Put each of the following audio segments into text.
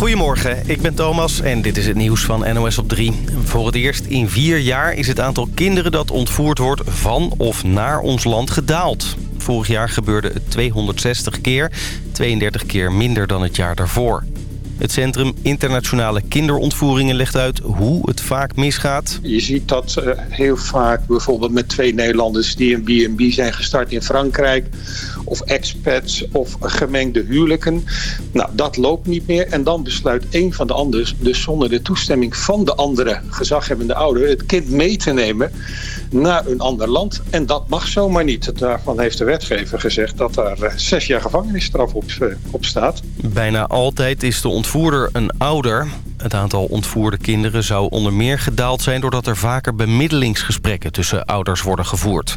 Goedemorgen, ik ben Thomas en dit is het nieuws van NOS op 3. Voor het eerst in vier jaar is het aantal kinderen dat ontvoerd wordt van of naar ons land gedaald. Vorig jaar gebeurde het 260 keer, 32 keer minder dan het jaar daarvoor. Het Centrum Internationale Kinderontvoeringen legt uit hoe het vaak misgaat. Je ziet dat uh, heel vaak bijvoorbeeld met twee Nederlanders die een B&B zijn gestart in Frankrijk. Of expats of gemengde huwelijken. Nou, dat loopt niet meer. En dan besluit een van de anderen, dus zonder de toestemming van de andere gezaghebbende ouder, het kind mee te nemen naar een ander land. En dat mag zomaar niet. Daarvan heeft de wetgever gezegd dat daar uh, zes jaar gevangenisstraf op, uh, op staat. Bijna altijd is de ontvoerder een ouder. Het aantal ontvoerde kinderen zou onder meer gedaald zijn... doordat er vaker bemiddelingsgesprekken tussen ouders worden gevoerd.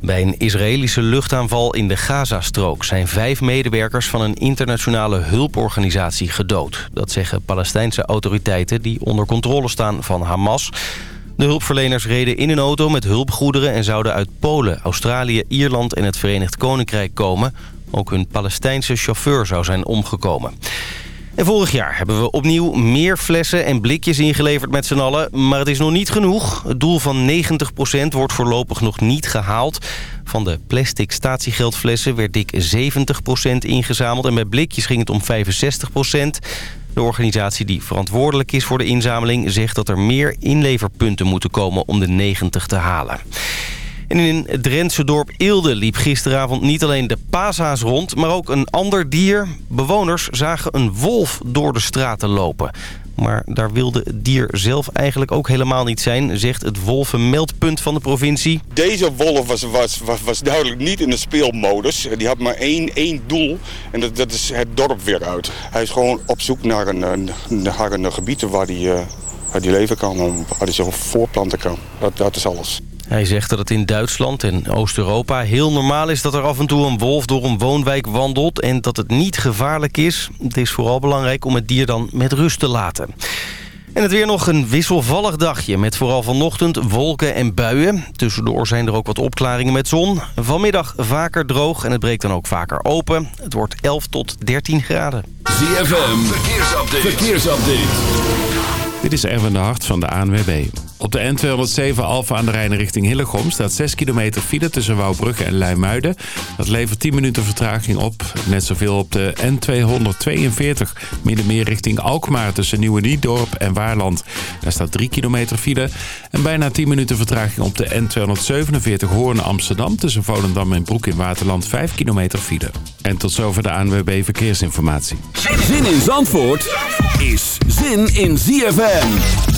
Bij een Israëlische luchtaanval in de Gazastrook... zijn vijf medewerkers van een internationale hulporganisatie gedood. Dat zeggen Palestijnse autoriteiten die onder controle staan van Hamas... De hulpverleners reden in een auto met hulpgoederen... en zouden uit Polen, Australië, Ierland en het Verenigd Koninkrijk komen. Ook hun Palestijnse chauffeur zou zijn omgekomen. En vorig jaar hebben we opnieuw meer flessen en blikjes ingeleverd met z'n allen. Maar het is nog niet genoeg. Het doel van 90% wordt voorlopig nog niet gehaald. Van de plastic statiegeldflessen werd dik 70% ingezameld. En bij blikjes ging het om 65%. De organisatie die verantwoordelijk is voor de inzameling... zegt dat er meer inleverpunten moeten komen om de 90 te halen. En in het Drentse dorp Eelde liep gisteravond niet alleen de paashaas rond... maar ook een ander dier. Bewoners zagen een wolf door de straten lopen. Maar daar wilde het dier zelf eigenlijk ook helemaal niet zijn... zegt het wolvenmeldpunt van de provincie. Deze wolf was, was, was, duidelijk niet in de speelmodus. Die had maar één, één doel en dat, dat is het dorp weer uit. Hij is gewoon op zoek naar een, naar een gebied waar hij, uh, waar leven kan... waar hij zich voorplanten kan. Dat, dat is alles. Hij zegt dat het in Duitsland en Oost-Europa heel normaal is dat er af en toe een wolf door een woonwijk wandelt en dat het niet gevaarlijk is. Het is vooral belangrijk om het dier dan met rust te laten. En het weer nog een wisselvallig dagje met vooral vanochtend wolken en buien. Tussendoor zijn er ook wat opklaringen met zon. Vanmiddag vaker droog en het breekt dan ook vaker open. Het wordt 11 tot 13 graden. ZFM, verkeersupdate. verkeersupdate. Dit is Erwin de Hart van de ANWB. Op de N207 Alfa aan de Rijn richting Hillegom staat 6 kilometer file tussen Wouwbrugge en Leimuiden. Dat levert 10 minuten vertraging op. Net zoveel op de N242 Middenmeer richting Alkmaar tussen Nieuwe Niedorp en Waarland. Daar staat 3 kilometer file. En bijna 10 minuten vertraging op de N247 Hoorn Amsterdam tussen Volendam en Broek in Waterland 5 kilometer file. En tot zover de ANWB Verkeersinformatie. Zin in Zandvoort is zin in ZFM.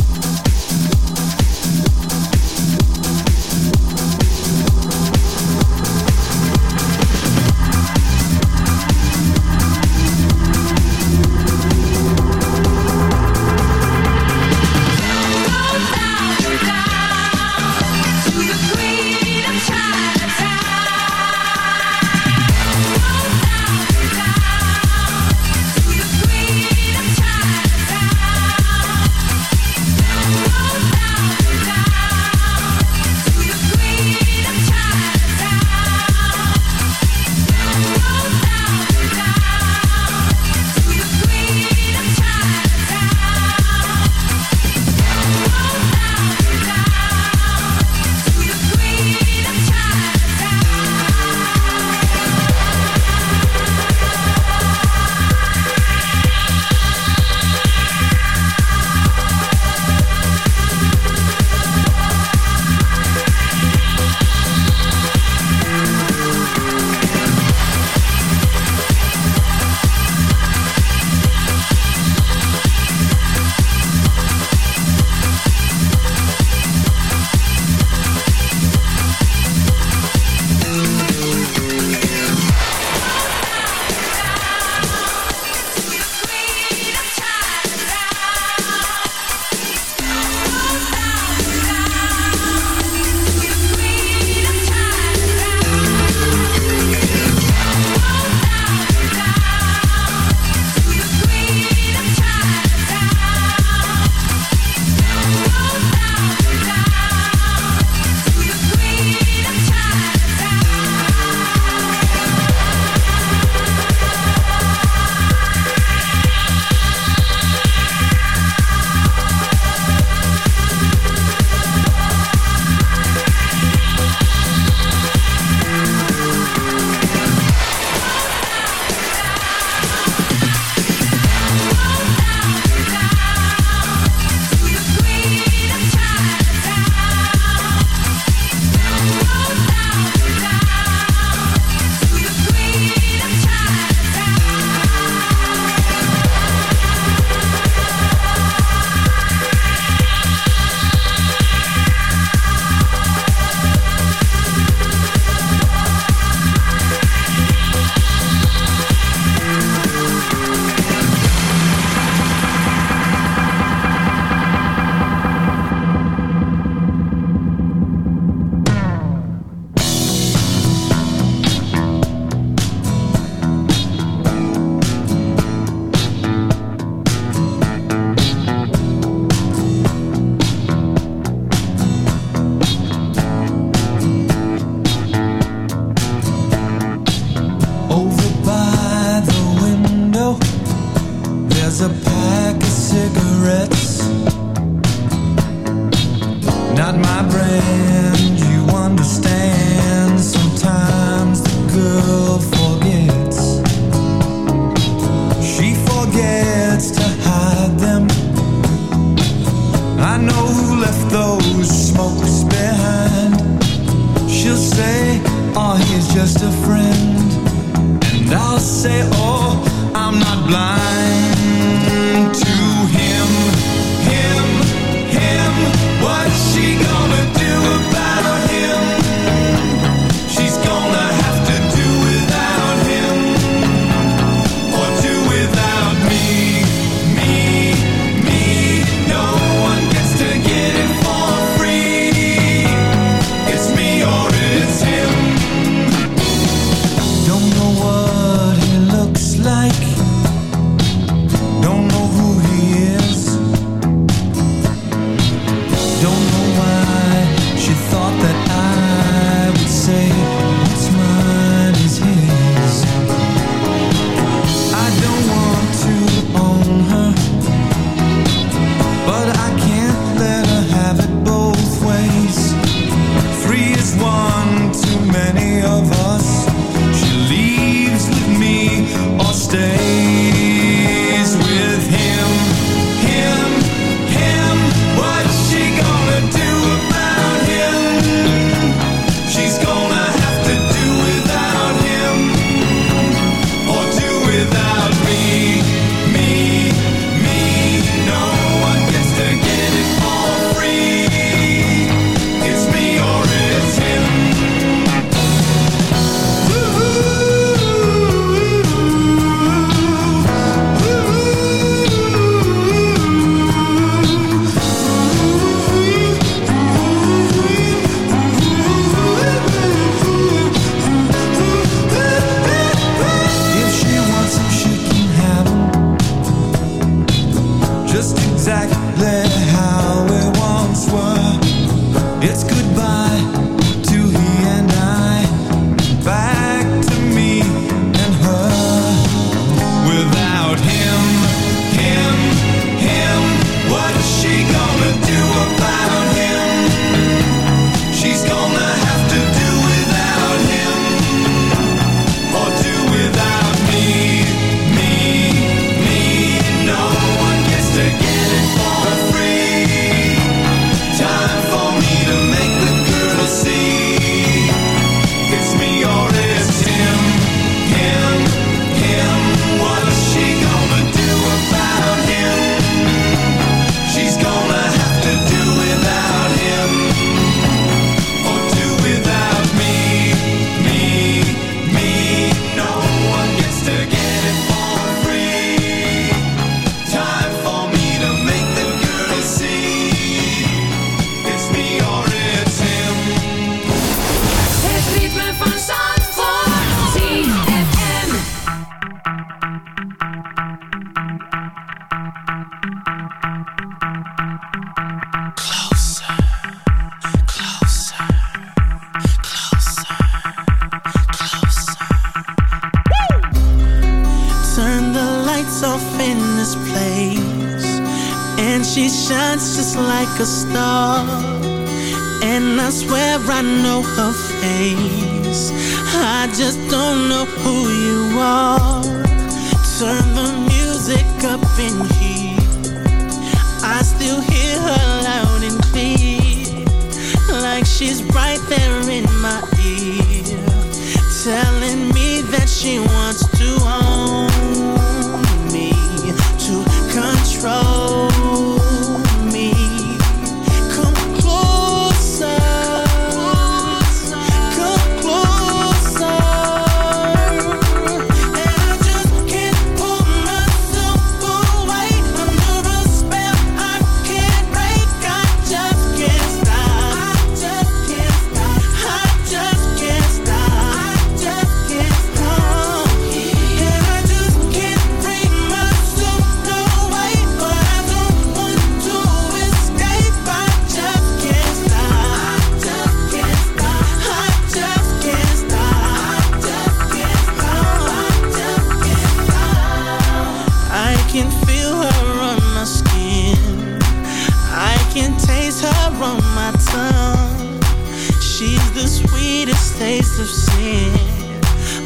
sweetest taste of sin.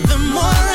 The more I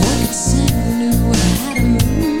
I could sing, knew I had a moon.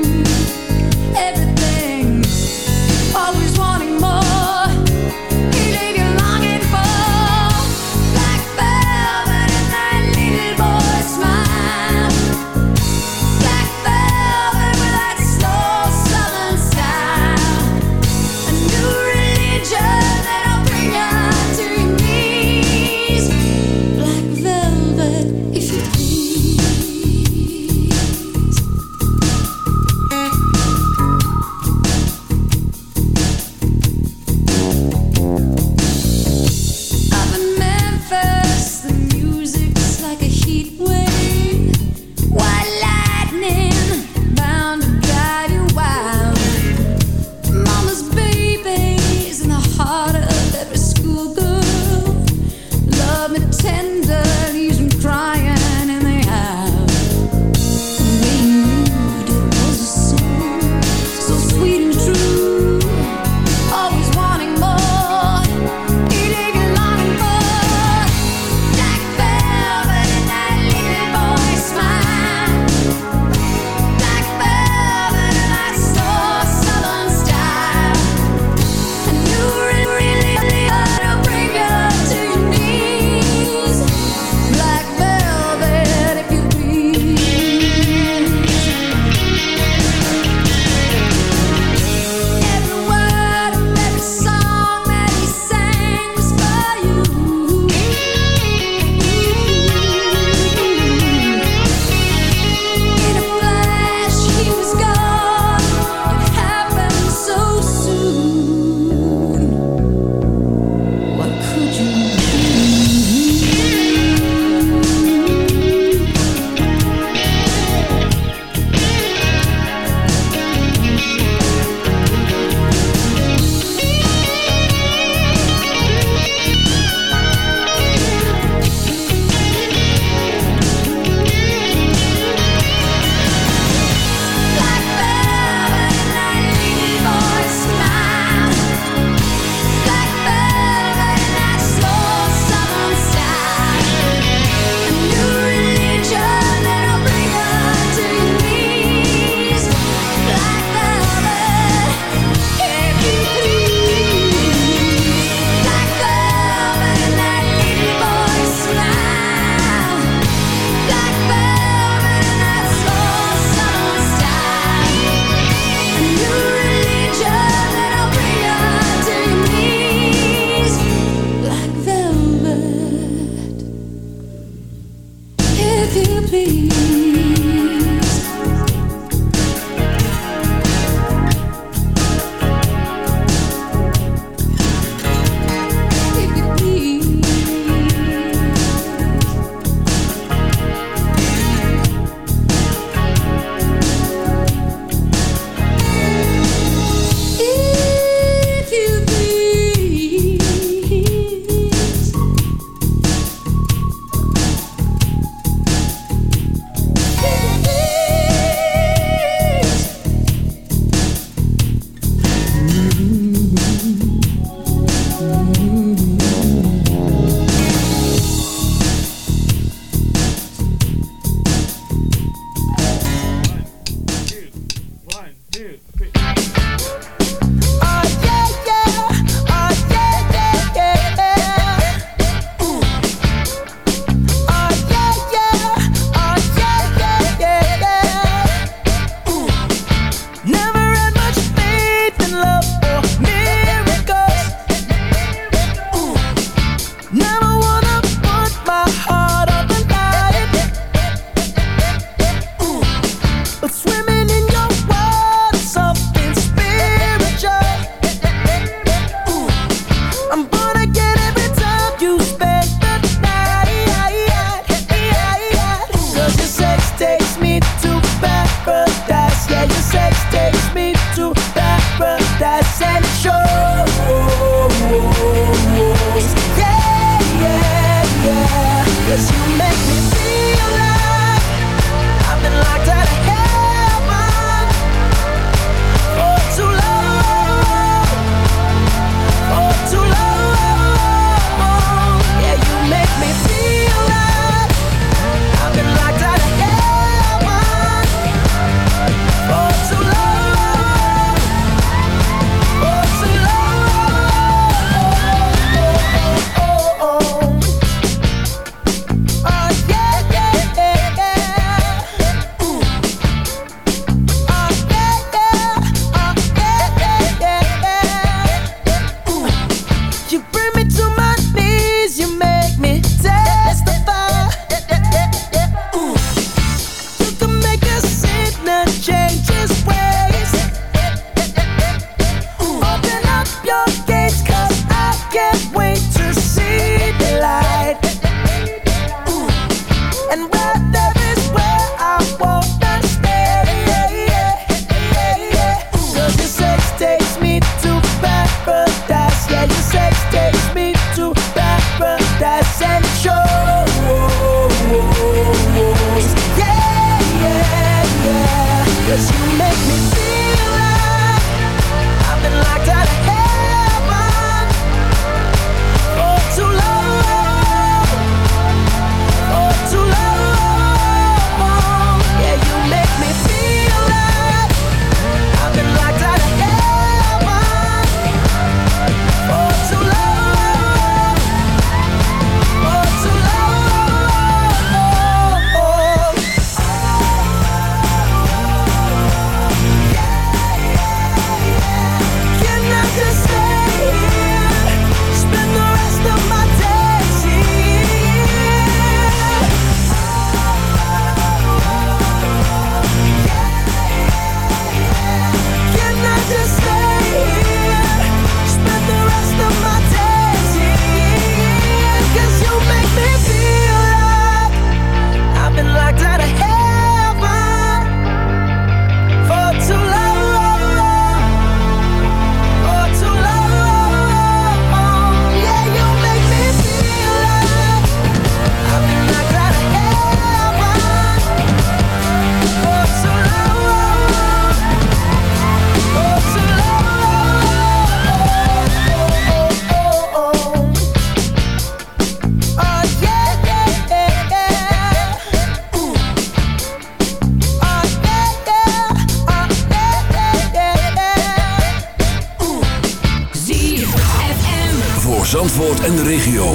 En de regio.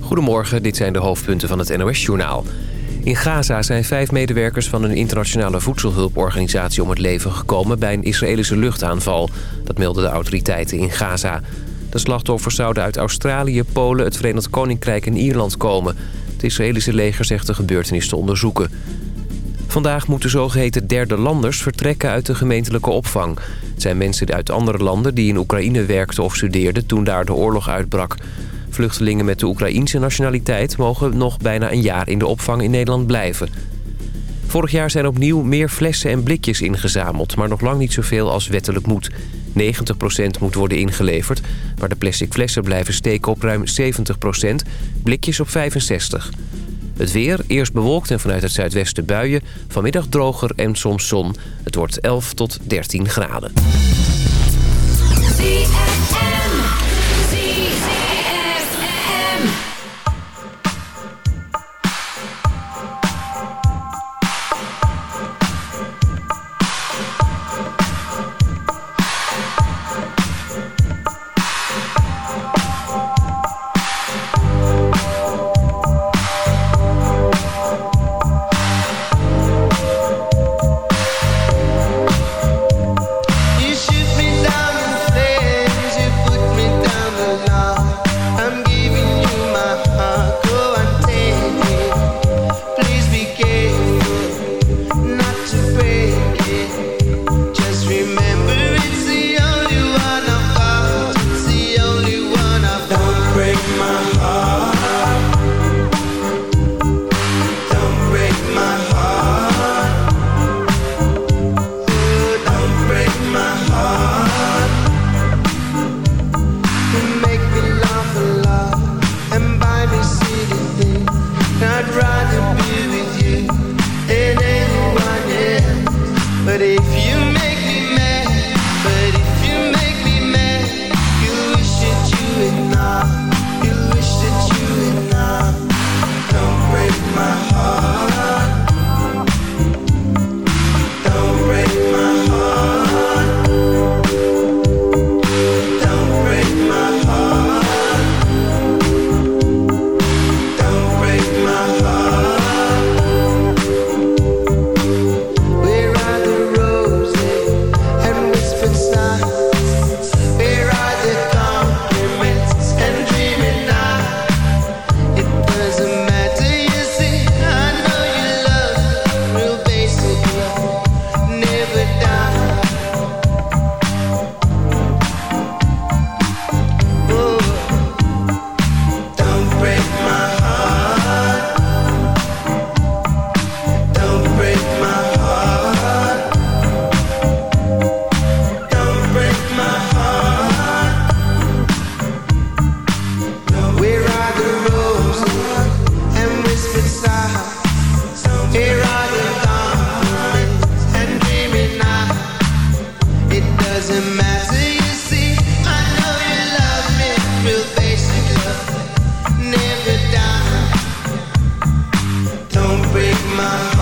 Goedemorgen, dit zijn de hoofdpunten van het NOS-journaal. In Gaza zijn vijf medewerkers van een internationale voedselhulporganisatie om het leven gekomen bij een Israëlische luchtaanval. Dat melden de autoriteiten in Gaza. De slachtoffers zouden uit Australië, Polen, het Verenigd Koninkrijk en Ierland komen. Het Israëlische leger zegt de gebeurtenis te onderzoeken. Vandaag moeten zogeheten derde landers vertrekken uit de gemeentelijke opvang. Zijn mensen uit andere landen die in Oekraïne werkten of studeerden toen daar de oorlog uitbrak. Vluchtelingen met de Oekraïense nationaliteit mogen nog bijna een jaar in de opvang in Nederland blijven. Vorig jaar zijn opnieuw meer flessen en blikjes ingezameld, maar nog lang niet zoveel als wettelijk moet. 90% moet worden ingeleverd, maar de plastic flessen blijven steken op ruim 70%, blikjes op 65%. Het weer, eerst bewolkt en vanuit het zuidwesten buien. Vanmiddag droger en soms zon. Het wordt 11 tot 13 graden. my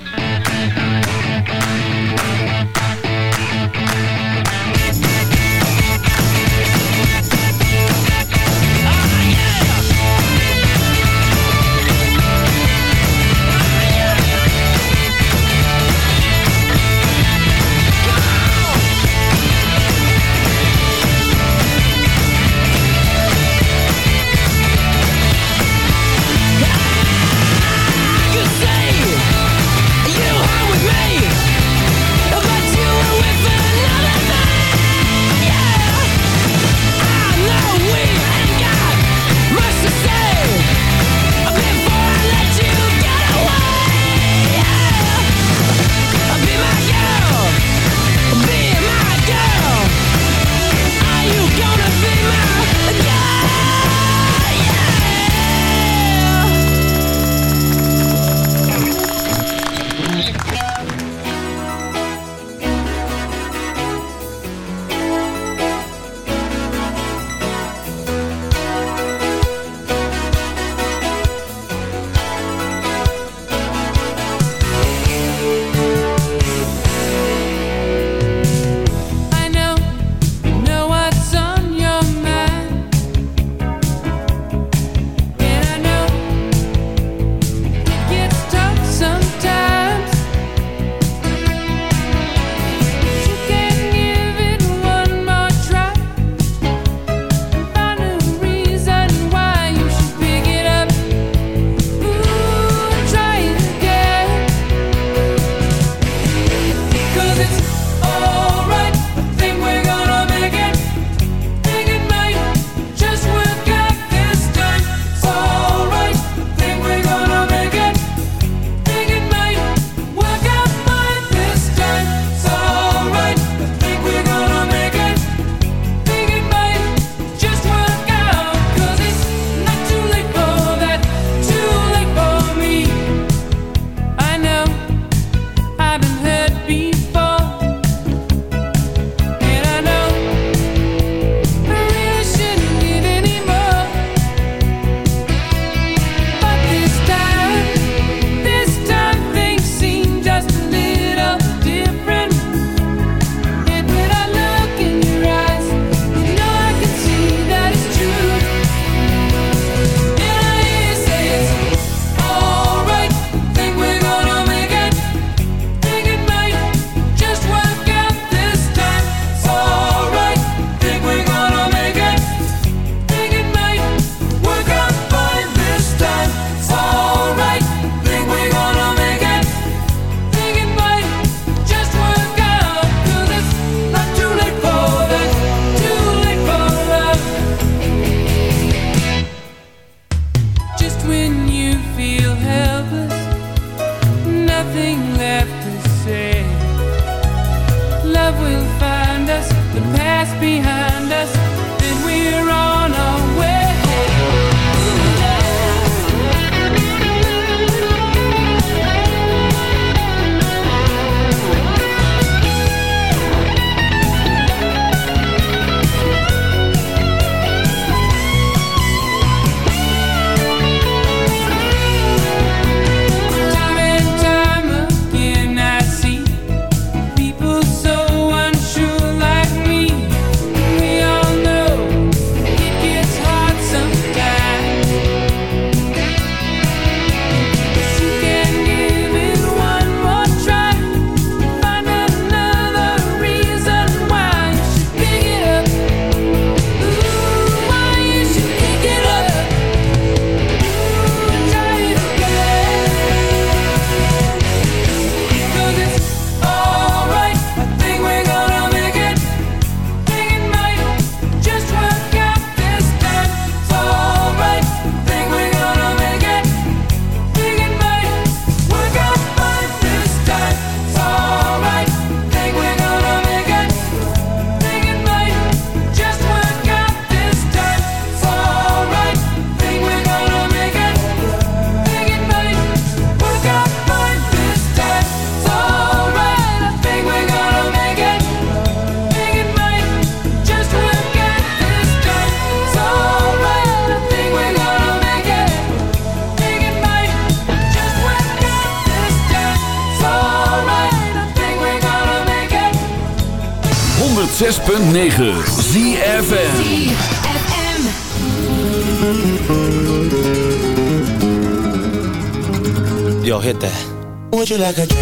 You like a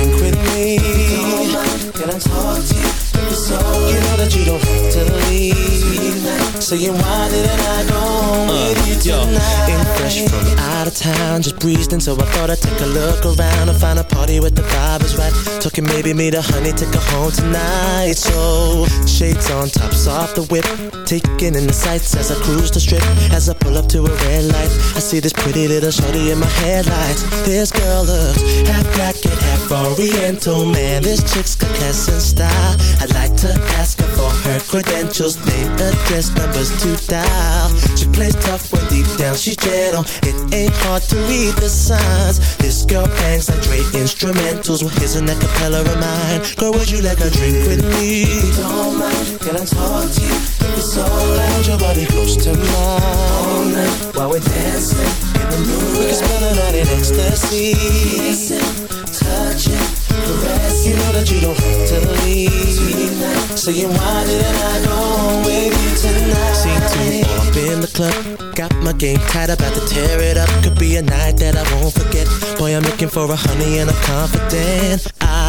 town, just breezed in, so I thought I'd take a look around and find a party with the vibe is right. Talking maybe meet a honey, take her home tonight. So shades on, tops off the whip, taking in the sights as I cruise the strip. As I pull up to a red light, I see this pretty little shorty in my headlights. This girl looks half black and half oriental, man. This chick's got and style. I'd like to ask her for her credentials, name, address, numbers to dial. She plays tough when deep down she's gentle. It ain't hard to read the signs. This girl bangs like Dre instrumentals. Well, here's an acapella of mine. Girl, would you like a drink with me? Don't mind, can I talk to you? It's alright, hold your body close to mine. All night while we're dancing in the moonlight. We can spend the night in ecstasy. Touching. You know that you don't have to leave. Saying why didn't I go home with you tonight? Seen two up in the club. Got my game tight, about to tear it up. Could be a night that I won't forget. Boy, I'm looking for a honey and I'm confident. I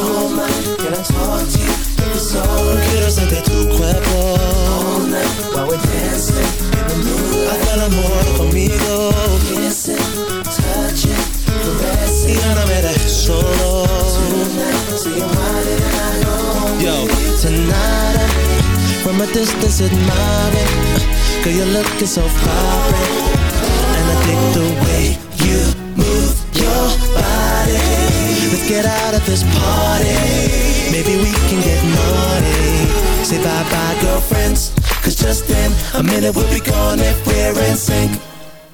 You? All night while we're dancing in the moonlight. Tonight, why didn't I Yo, tonight from a distance admiring. Girl, you're looking so vibrant. And I dig the way you move your body. Let's get out of this party. Maybe we can get naughty. Say bye bye, girlfriends. Cause just in a minute we'll be gone if we're in sync.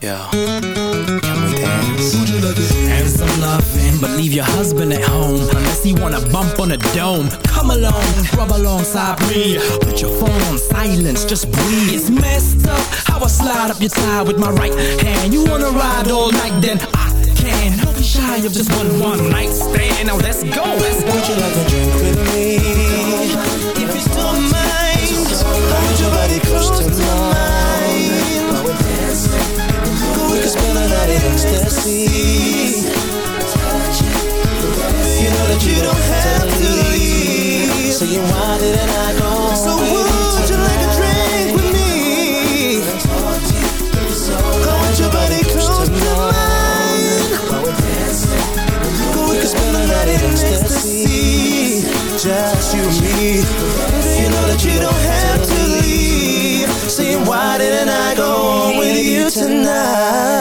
Yo, can we dance? And some loving, but leave your husband at home unless he wanna bump on a dome. Come along, rub alongside me. Put your phone on silence, just breathe. It's messed up how I slide up your thigh with my right hand. You wanna ride all night, then I can shy of just one one night stand. Now let's go. Let's go. Would you like a drink with me? If you don't mind, hold your body close to mine. We could spend the night in ecstasy. You know that you don't have to leave, so you wanted and I. you know that you don't have to leave. Saying why didn't I go on with you tonight?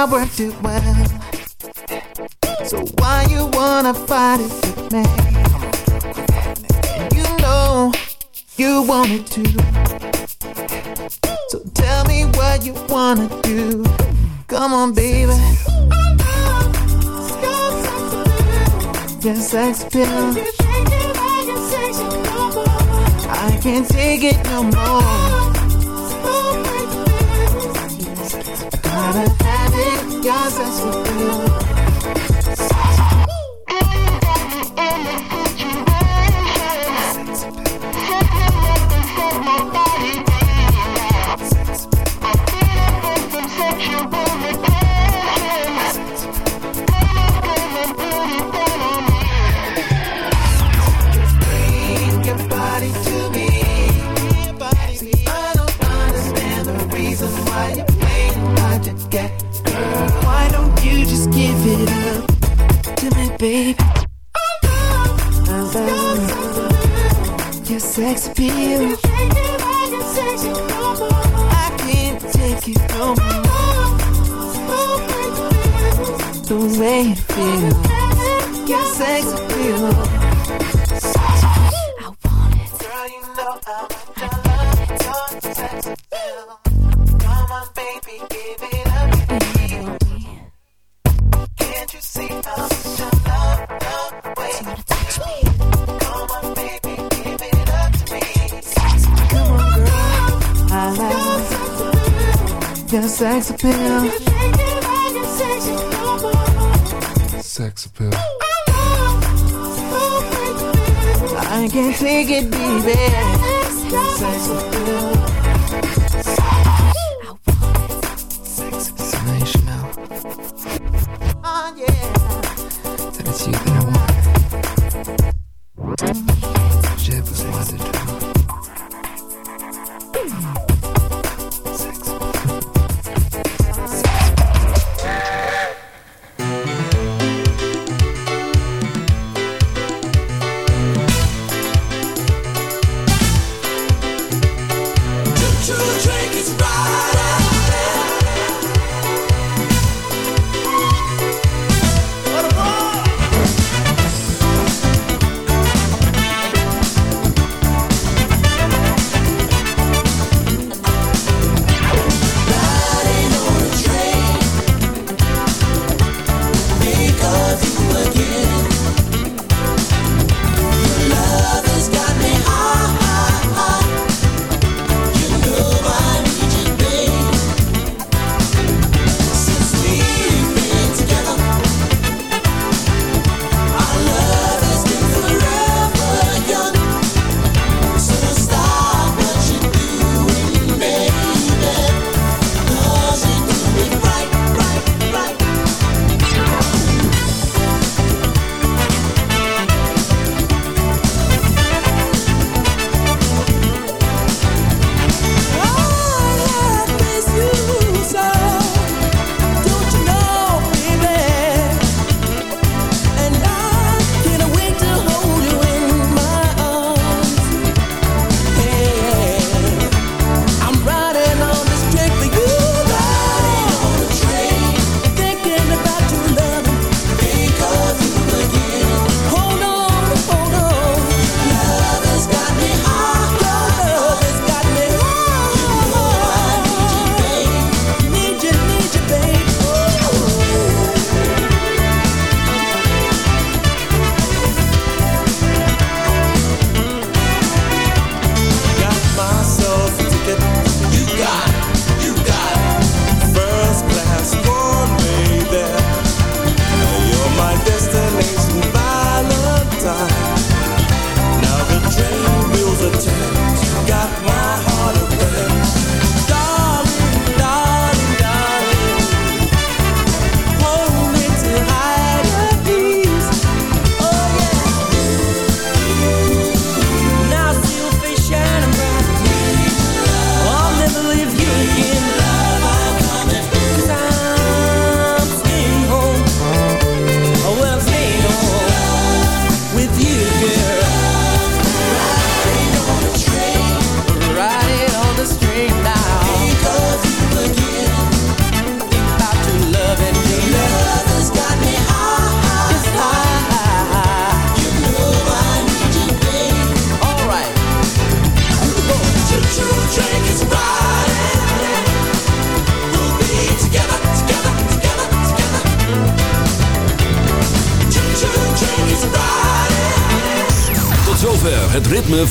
I worked it well. So why you wanna fight it with me? You know you wanted to. So tell me what you wanna do. Come on, baby. Your sex appeal. I can't take it no more. Gotta baby. I love your sex appeal. I can't take it no more. The way you feel, your sex appeal. can't take it, baby. Sex appeal.